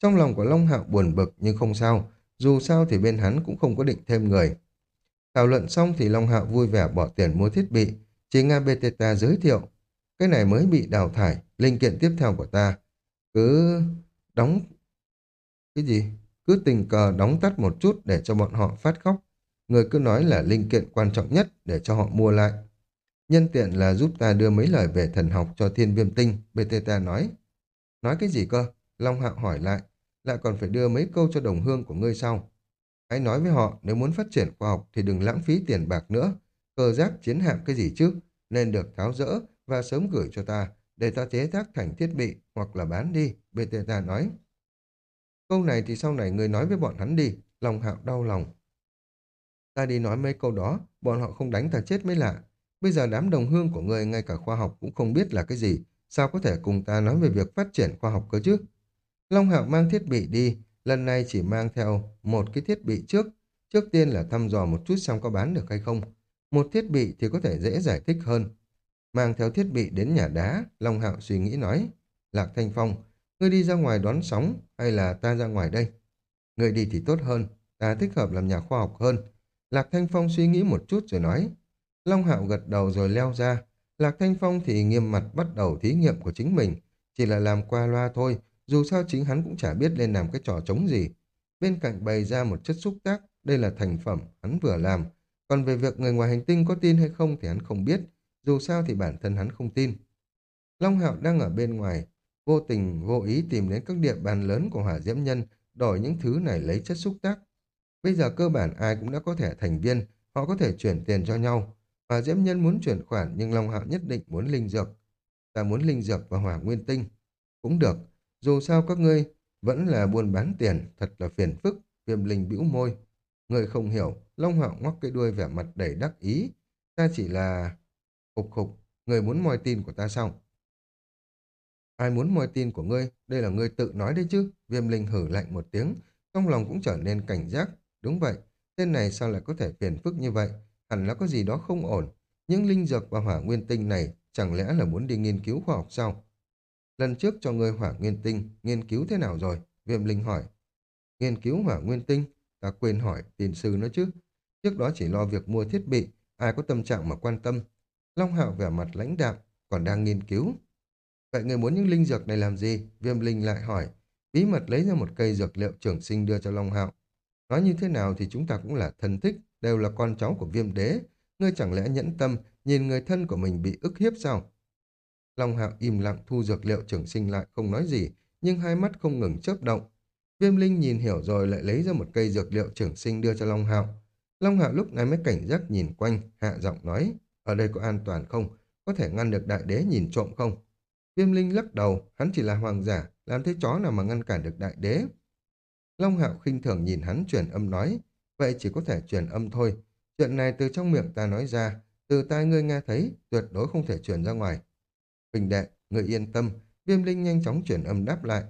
Trong lòng của Long Hạo buồn bực nhưng không sao, dù sao thì bên hắn cũng không có định thêm người. Thảo luận xong thì Long Hạo vui vẻ bỏ tiền mua thiết bị, chỉ Nga Beteta giới thiệu. Cái này mới bị đào thải, linh kiện tiếp theo của ta. Cứ đóng... Cái gì? Cứ tình cờ đóng tắt một chút để cho bọn họ phát khóc người cứ nói là linh kiện quan trọng nhất để cho họ mua lại. Nhân tiện là giúp ta đưa mấy lời về thần học cho thiên viêm tinh, Btt nói. Nói cái gì cơ? Long Hạo hỏi lại, lại còn phải đưa mấy câu cho đồng hương của ngươi sau. Hãy nói với họ nếu muốn phát triển khoa học thì đừng lãng phí tiền bạc nữa. Cơ giác chiến hạm cái gì chứ? Nên được tháo rỡ và sớm gửi cho ta để ta chế tác thành thiết bị hoặc là bán đi, Btt nói. Câu này thì sau này người nói với bọn hắn đi, Long Hạo đau lòng. Ta đi nói mấy câu đó, bọn họ không đánh ta chết mới lạ. Bây giờ đám đồng hương của người ngay cả khoa học cũng không biết là cái gì, sao có thể cùng ta nói về việc phát triển khoa học cơ chứ? Long Hạo mang thiết bị đi, lần này chỉ mang theo một cái thiết bị trước. Trước tiên là thăm dò một chút xem có bán được hay không. Một thiết bị thì có thể dễ giải thích hơn. Mang theo thiết bị đến nhà đá, Long Hạo suy nghĩ nói. Lạc Thanh Phong, ngươi đi ra ngoài đón sóng hay là ta ra ngoài đây? Ngươi đi thì tốt hơn, ta thích hợp làm nhà khoa học hơn. Lạc Thanh Phong suy nghĩ một chút rồi nói. Long Hạo gật đầu rồi leo ra. Lạc Thanh Phong thì nghiêm mặt bắt đầu thí nghiệm của chính mình. Chỉ là làm qua loa thôi, dù sao chính hắn cũng chả biết lên làm cái trò trống gì. Bên cạnh bày ra một chất xúc tác, đây là thành phẩm hắn vừa làm. Còn về việc người ngoài hành tinh có tin hay không thì hắn không biết. Dù sao thì bản thân hắn không tin. Long Hạo đang ở bên ngoài, vô tình vô ý tìm đến các địa bàn lớn của hỏa diễm nhân, đổi những thứ này lấy chất xúc tác. Bây giờ cơ bản ai cũng đã có thể thành viên, họ có thể chuyển tiền cho nhau. và diễm nhân muốn chuyển khoản nhưng Long Hạo nhất định muốn linh dược. Ta muốn linh dược và hỏa nguyên tinh. Cũng được, dù sao các ngươi vẫn là buôn bán tiền, thật là phiền phức, viêm linh bĩu môi. Người không hiểu, Long Hạo ngoắc cái đuôi vẻ mặt đầy đắc ý. Ta chỉ là... Khục khục, người muốn moi tin của ta sao? Ai muốn moi tin của ngươi? Đây là ngươi tự nói đấy chứ. Viêm linh hử lạnh một tiếng, trong lòng cũng trở nên cảnh giác. Đúng vậy, tên này sao lại có thể phiền phức như vậy? Hẳn là có gì đó không ổn. Những linh dược và hỏa nguyên tinh này chẳng lẽ là muốn đi nghiên cứu khoa học sao? Lần trước cho ngươi hỏa nguyên tinh, nghiên cứu thế nào rồi? Viêm linh hỏi. Nghiên cứu hỏa nguyên tinh? Ta quên hỏi tiền sư nữa chứ. Trước đó chỉ lo việc mua thiết bị, ai có tâm trạng mà quan tâm. Long Hạo vẻ mặt lãnh đạm, còn đang nghiên cứu. Vậy người muốn những linh dược này làm gì? Viêm linh lại hỏi. Bí mật lấy ra một cây dược liệu trưởng sinh đưa cho Long Hạo. Nói như thế nào thì chúng ta cũng là thân thích, đều là con cháu của viêm đế. Ngươi chẳng lẽ nhẫn tâm, nhìn người thân của mình bị ức hiếp sao? Long Hạo im lặng thu dược liệu trưởng sinh lại không nói gì, nhưng hai mắt không ngừng chớp động. Viêm Linh nhìn hiểu rồi lại lấy ra một cây dược liệu trưởng sinh đưa cho Long Hạo. Long Hạo lúc này mới cảnh giác nhìn quanh, hạ giọng nói, ở đây có an toàn không? Có thể ngăn được đại đế nhìn trộm không? Viêm Linh lắc đầu, hắn chỉ là hoàng giả, làm thế chó nào mà ngăn cản được đại đế. Long Hạo khinh thường nhìn hắn truyền âm nói, vậy chỉ có thể truyền âm thôi. Chuyện này từ trong miệng ta nói ra, từ tai ngươi nghe thấy, tuyệt đối không thể truyền ra ngoài. Bình đệ, người yên tâm, viêm linh nhanh chóng truyền âm đáp lại.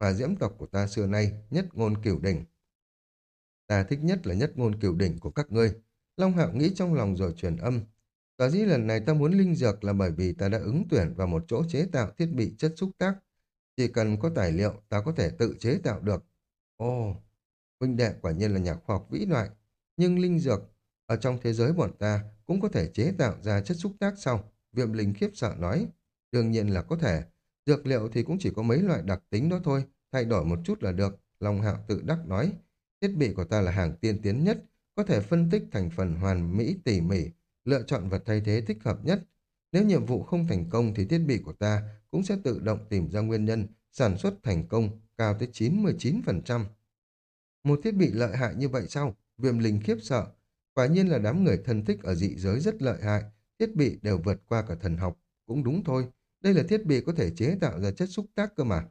Và diễm tộc của ta xưa nay nhất ngôn cửu đỉnh. Ta thích nhất là nhất ngôn cửu đỉnh của các ngươi. Long Hạo nghĩ trong lòng rồi truyền âm. Cả dĩ lần này ta muốn linh dược là bởi vì ta đã ứng tuyển vào một chỗ chế tạo thiết bị chất xúc tác. Chỉ cần có tài liệu ta có thể tự chế tạo được. Ồ, huynh đệ quả nhiên là nhà khoa học vĩ đại. Nhưng linh dược ở trong thế giới bọn ta cũng có thể chế tạo ra chất xúc tác sau. Viêm linh khiếp sợ nói. Đương nhiên là có thể. Dược liệu thì cũng chỉ có mấy loại đặc tính đó thôi, thay đổi một chút là được. Long Hạo tự đắc nói. Thiết bị của ta là hàng tiên tiến nhất, có thể phân tích thành phần hoàn mỹ tỉ mỉ, lựa chọn vật thay thế thích hợp nhất. Nếu nhiệm vụ không thành công thì thiết bị của ta cũng sẽ tự động tìm ra nguyên nhân, sản xuất thành công cao tới 99%. Một thiết bị lợi hại như vậy sao? Viêm linh khiếp sợ. Quả nhiên là đám người thân thích ở dị giới rất lợi hại, thiết bị đều vượt qua cả thần học. Cũng đúng thôi, đây là thiết bị có thể chế tạo ra chất xúc tác cơ mà.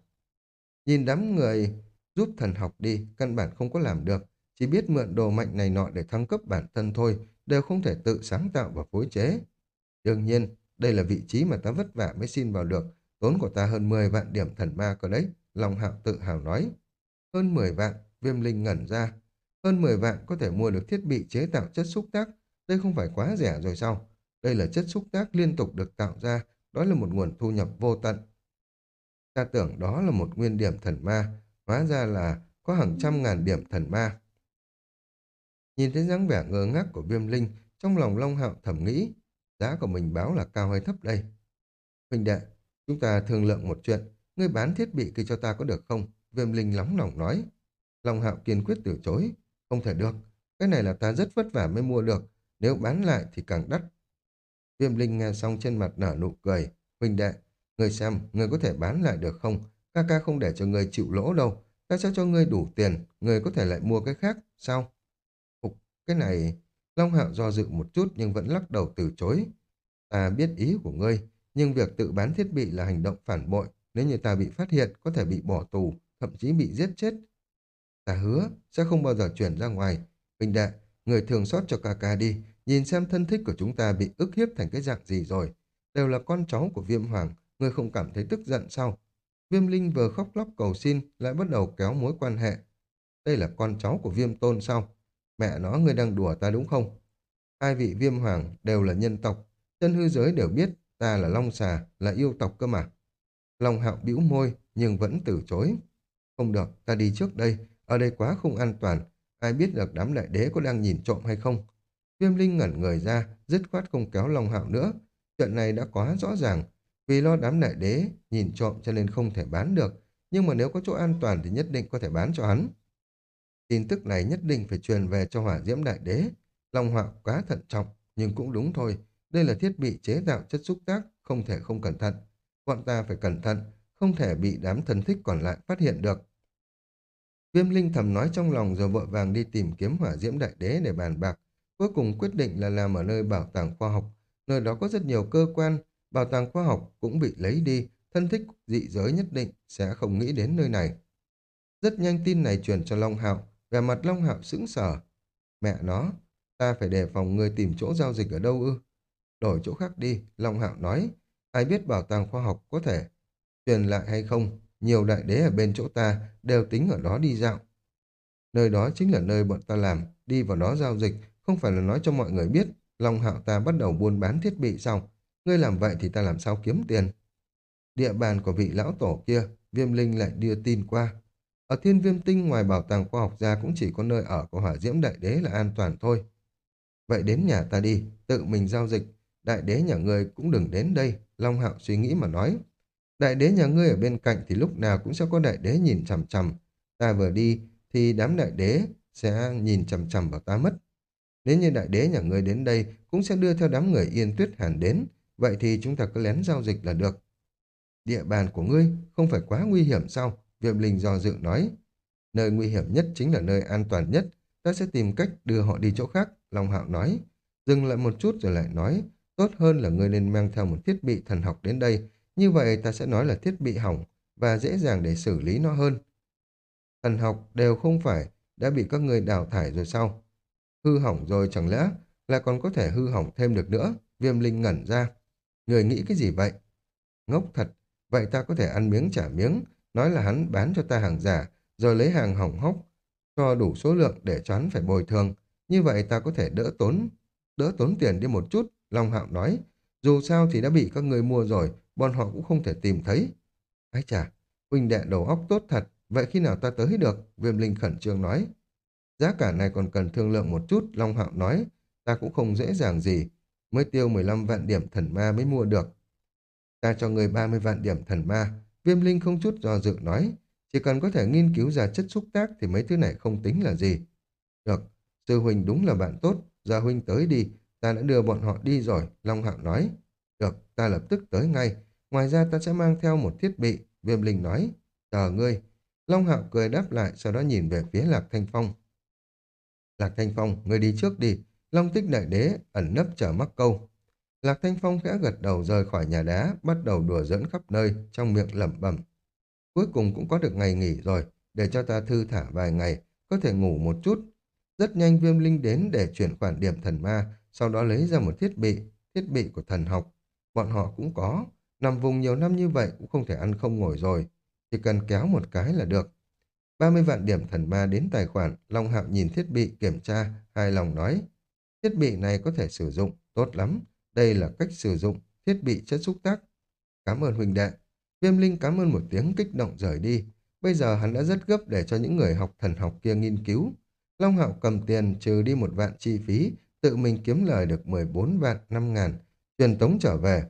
Nhìn đám người giúp thần học đi, căn bản không có làm được. Chỉ biết mượn đồ mạnh này nọ để thăng cấp bản thân thôi, đều không thể tự sáng tạo và phối chế. Đương nhiên, đây là vị trí mà ta vất vả mới xin vào được. Tốn của ta hơn 10 vạn điểm thần ma cơ đấy. Long hạo tự hào nói. Hơn 10 vạn, viêm linh ngẩn ra. Hơn 10 vạn có thể mua được thiết bị chế tạo chất xúc tác. Đây không phải quá rẻ rồi sao? Đây là chất xúc tác liên tục được tạo ra đó là một nguồn thu nhập vô tận. Ta tưởng đó là một nguyên điểm thần ma, hóa ra là có hàng trăm ngàn điểm thần ma. Nhìn thấy dáng vẻ ngơ ngác của viêm linh, trong lòng Long Hạo thầm nghĩ, giá của mình báo là cao hay thấp đây? Huynh đệ, chúng ta thương lượng một chuyện, ngươi bán thiết bị kia cho ta có được không? Viêm linh lóng lòng nói. Long Hạo kiên quyết từ chối, không thể được, cái này là ta rất vất vả mới mua được, nếu bán lại thì càng đắt, Viêm Linh nghe xong trên mặt nở nụ cười. Huynh đệ, người xem, người có thể bán lại được không? Ca ca không để cho người chịu lỗ đâu. Ta sẽ cho ngươi đủ tiền, người có thể lại mua cái khác. Sao? Ục, cái này... Long Hạo do dự một chút nhưng vẫn lắc đầu từ chối. Ta biết ý của ngươi, nhưng việc tự bán thiết bị là hành động phản bội. Nếu như ta bị phát hiện, có thể bị bỏ tù, thậm chí bị giết chết. Ta hứa, sẽ không bao giờ chuyển ra ngoài. Huynh đệ, người thường xót cho ca ca đi, nhìn xem thân thích của chúng ta bị ức hiếp thành cái dạng gì rồi. Đều là con cháu của viêm hoàng, người không cảm thấy tức giận sao? Viêm linh vừa khóc lóc cầu xin, lại bắt đầu kéo mối quan hệ. Đây là con cháu của viêm tôn sao? Mẹ nó, người đang đùa ta đúng không? Hai vị viêm hoàng đều là nhân tộc, chân hư giới đều biết ta là long xà, là yêu tộc cơ mà. Long hạo bĩu môi, nhưng vẫn từ chối. Không được, ta đi trước đây, ở đây quá không an toàn, ai biết được đám đại đế có đang nhìn trộm hay không. Viêm Linh ngẩn người ra, dứt khoát không kéo Long Hạo nữa. Chuyện này đã quá rõ ràng, vì lo đám đại đế nhìn trộm cho nên không thể bán được, nhưng mà nếu có chỗ an toàn thì nhất định có thể bán cho hắn. Tin tức này nhất định phải truyền về cho hỏa diễm đại đế. Long Hạo quá thận trọng, nhưng cũng đúng thôi. Đây là thiết bị chế tạo chất xúc tác, không thể không cẩn thận. Bọn ta phải cẩn thận, không thể bị đám thân thích còn lại phát hiện được. Viêm Linh thầm nói trong lòng rồi vội vàng đi tìm kiếm hỏa diễm đại đế để bàn bạc. Cuối cùng quyết định là làm ở nơi bảo tàng khoa học. Nơi đó có rất nhiều cơ quan, bảo tàng khoa học cũng bị lấy đi, thân thích dị giới nhất định sẽ không nghĩ đến nơi này. Rất nhanh tin này truyền cho Long Hạo, về mặt Long Hạo sững sờ. Mẹ nó, ta phải đề phòng người tìm chỗ giao dịch ở đâu ư? Đổi chỗ khác đi, Long Hạo nói. Ai biết bảo tàng khoa học có thể truyền lại hay không, nhiều đại đế ở bên chỗ ta đều tính ở đó đi dạo. Nơi đó chính là nơi bọn ta làm, đi vào đó giao dịch, không phải là nói cho mọi người biết, Long Hạo ta bắt đầu buôn bán thiết bị sau. Ngươi làm vậy thì ta làm sao kiếm tiền? Địa bàn của vị lão tổ kia, Viêm Linh lại đưa tin qua. Ở thiên viêm tinh ngoài bảo tàng khoa học ra cũng chỉ có nơi ở của hỏa diễm đại đế là an toàn thôi. Vậy đến nhà ta đi, tự mình giao dịch. Đại đế nhà ngươi cũng đừng đến đây, Long Hạo suy nghĩ mà nói. Đại đế nhà ngươi ở bên cạnh thì lúc nào cũng sẽ có đại đế nhìn chằm chằm. Ta vừa đi thì đám đại đế sẽ nhìn chằm chằm vào ta mất. Nếu như đại đế nhà ngươi đến đây cũng sẽ đưa theo đám người yên tuyết hàn đến, vậy thì chúng ta cứ lén giao dịch là được. Địa bàn của ngươi không phải quá nguy hiểm sao? Viêm linh do dự nói. Nơi nguy hiểm nhất chính là nơi an toàn nhất, ta sẽ tìm cách đưa họ đi chỗ khác, Long Hạo nói. Dừng lại một chút rồi lại nói, tốt hơn là ngươi nên mang theo một thiết bị thần học đến đây, như vậy ta sẽ nói là thiết bị hỏng và dễ dàng để xử lý nó hơn. Thần học đều không phải đã bị các người đào thải rồi sao? Hư hỏng rồi chẳng lẽ là còn có thể hư hỏng thêm được nữa? Viêm linh ngẩn ra. Người nghĩ cái gì vậy? Ngốc thật, vậy ta có thể ăn miếng trả miếng, nói là hắn bán cho ta hàng giả, rồi lấy hàng hỏng hóc, cho đủ số lượng để cho hắn phải bồi thường. Như vậy ta có thể đỡ tốn, đỡ tốn tiền đi một chút, Long Hạo nói. Dù sao thì đã bị các người mua rồi, bọn họ cũng không thể tìm thấy. Ái chà, huynh đệ đầu óc tốt thật, vậy khi nào ta tới được? Viêm Linh khẩn trương nói. Giá cả này còn cần thương lượng một chút, Long Hạo nói. Ta cũng không dễ dàng gì, mới tiêu 15 vạn điểm thần ma mới mua được. Ta cho người 30 vạn điểm thần ma, Viêm Linh không chút do dự nói. Chỉ cần có thể nghiên cứu ra chất xúc tác thì mấy thứ này không tính là gì. Được, sư huynh đúng là bạn tốt, Ra huynh tới đi, ta đã đưa bọn họ đi rồi, Long Hạo nói. Được, ta lập tức tới ngay, Ngoài ra ta sẽ mang theo một thiết bị, viêm linh nói, chờ ngươi. Long Hạo cười đáp lại, sau đó nhìn về phía Lạc Thanh Phong. Lạc Thanh Phong, ngươi đi trước đi. Long tích đại đế ẩn nấp chờ mắc câu. Lạc Thanh Phong khẽ gật đầu rời khỏi nhà đá, bắt đầu đùa dẫn khắp nơi, trong miệng lẩm bẩm. Cuối cùng cũng có được ngày nghỉ rồi, để cho ta thư thả vài ngày, có thể ngủ một chút. Rất nhanh viêm linh đến để chuyển khoản điểm thần ma, sau đó lấy ra một thiết bị, thiết bị của thần học. Bọn họ cũng có, Nằm vùng nhiều năm như vậy cũng không thể ăn không ngồi rồi. Chỉ cần kéo một cái là được. 30 vạn điểm thần ma đến tài khoản, Long Hạo nhìn thiết bị kiểm tra, hài lòng nói. Thiết bị này có thể sử dụng, tốt lắm. Đây là cách sử dụng thiết bị chất xúc tác. Cảm ơn huynh đệ. Viêm Linh cảm ơn một tiếng kích động rời đi. Bây giờ hắn đã rất gấp để cho những người học thần học kia nghiên cứu. Long Hạo cầm tiền trừ đi một vạn chi phí, tự mình kiếm lời được 14 vạn 5 ngàn, truyền tống trở về.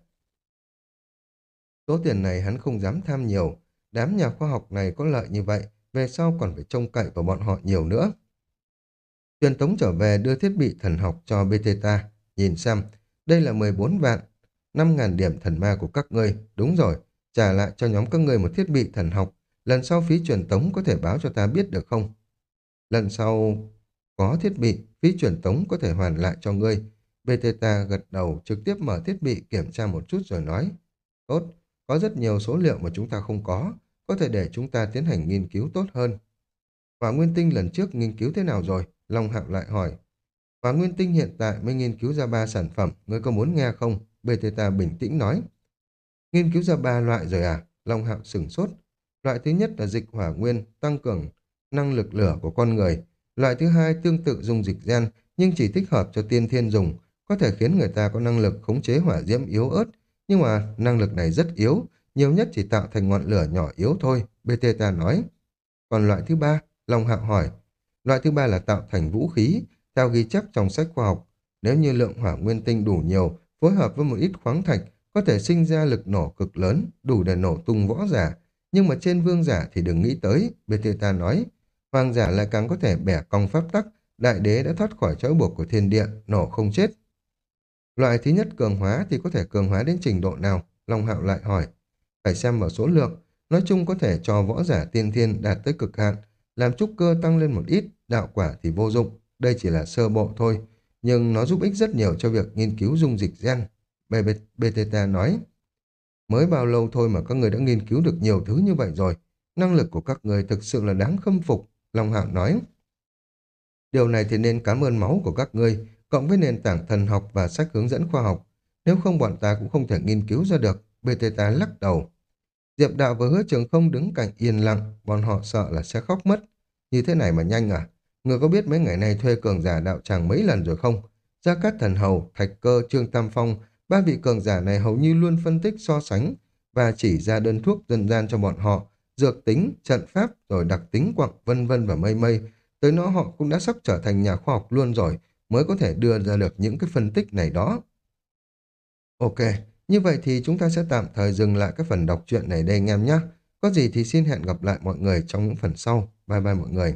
Số tiền này hắn không dám tham nhiều. Đám nhà khoa học này có lợi như vậy, về sau còn phải trông cậy vào bọn họ nhiều nữa. Truyền tống trở về đưa thiết bị thần học cho Bethesda. Nhìn xem, đây là 14 vạn, 5.000 điểm thần ma của các ngươi. Đúng rồi, trả lại cho nhóm các ngươi một thiết bị thần học. Lần sau phí truyền tống có thể báo cho ta biết được không? Lần sau có thiết bị, phí truyền tống có thể hoàn lại cho ngươi. Beteta gật đầu trực tiếp mở thiết bị kiểm tra một chút rồi nói. Tốt, có rất nhiều số liệu mà chúng ta không có, có thể để chúng ta tiến hành nghiên cứu tốt hơn. Hỏa nguyên tinh lần trước nghiên cứu thế nào rồi? Long Hạo lại hỏi. Hỏa nguyên tinh hiện tại mới nghiên cứu ra ba sản phẩm, ngươi có muốn nghe không? Beteta bình tĩnh nói. Nghiên cứu ra ba loại rồi à? Long Hạo sửng sốt. Loại thứ nhất là dịch hỏa nguyên, tăng cường năng lực lửa của con người. Loại thứ hai tương tự dùng dịch gen, nhưng chỉ thích hợp cho tiên thiên dùng, có thể khiến người ta có năng lực khống chế hỏa diễm yếu ớt, nhưng mà năng lực này rất yếu, nhiều nhất chỉ tạo thành ngọn lửa nhỏ yếu thôi, Bethesda nói. Còn loại thứ ba, Long Hạo hỏi. Loại thứ ba là tạo thành vũ khí, theo ghi chép trong sách khoa học. Nếu như lượng hỏa nguyên tinh đủ nhiều, phối hợp với một ít khoáng thạch, có thể sinh ra lực nổ cực lớn, đủ để nổ tung võ giả. Nhưng mà trên vương giả thì đừng nghĩ tới, Bethesda nói. Hoàng giả lại càng có thể bẻ cong pháp tắc, đại đế đã thoát khỏi trói buộc của thiên địa, nổ không chết. Loại thứ nhất cường hóa thì có thể cường hóa đến trình độ nào? Long Hạo lại hỏi. Phải xem vào số lượng, nói chung có thể cho võ giả tiên thiên đạt tới cực hạn, làm trúc cơ tăng lên một ít, đạo quả thì vô dụng. Đây chỉ là sơ bộ thôi, nhưng nó giúp ích rất nhiều cho việc nghiên cứu dung dịch gen. Beteta nói, mới bao lâu thôi mà các người đã nghiên cứu được nhiều thứ như vậy rồi. Năng lực của các người thực sự là đáng khâm phục, Long Hạo nói. Điều này thì nên cảm ơn máu của các ngươi, cộng với nền tảng thần học và sách hướng dẫn khoa học. Nếu không bọn ta cũng không thể nghiên cứu ra được, Bethesda lắc đầu. Diệp Đạo và Hứa Trường không đứng cạnh yên lặng, bọn họ sợ là sẽ khóc mất. Như thế này mà nhanh à? Người có biết mấy ngày nay thuê cường giả đạo tràng mấy lần rồi không? Gia Cát Thần Hầu, Thạch Cơ, Trương Tam Phong, ba vị cường giả này hầu như luôn phân tích so sánh và chỉ ra đơn thuốc dân gian cho bọn họ, dược tính, trận pháp, rồi đặc tính quặng vân vân và mây mây. Tới nó họ cũng đã sắp trở thành nhà khoa học luôn rồi, mới có thể đưa ra được những cái phân tích này đó. Ok, như vậy thì chúng ta sẽ tạm thời dừng lại cái phần đọc truyện này đây anh em nhé. Có gì thì xin hẹn gặp lại mọi người trong những phần sau. Bye bye mọi người.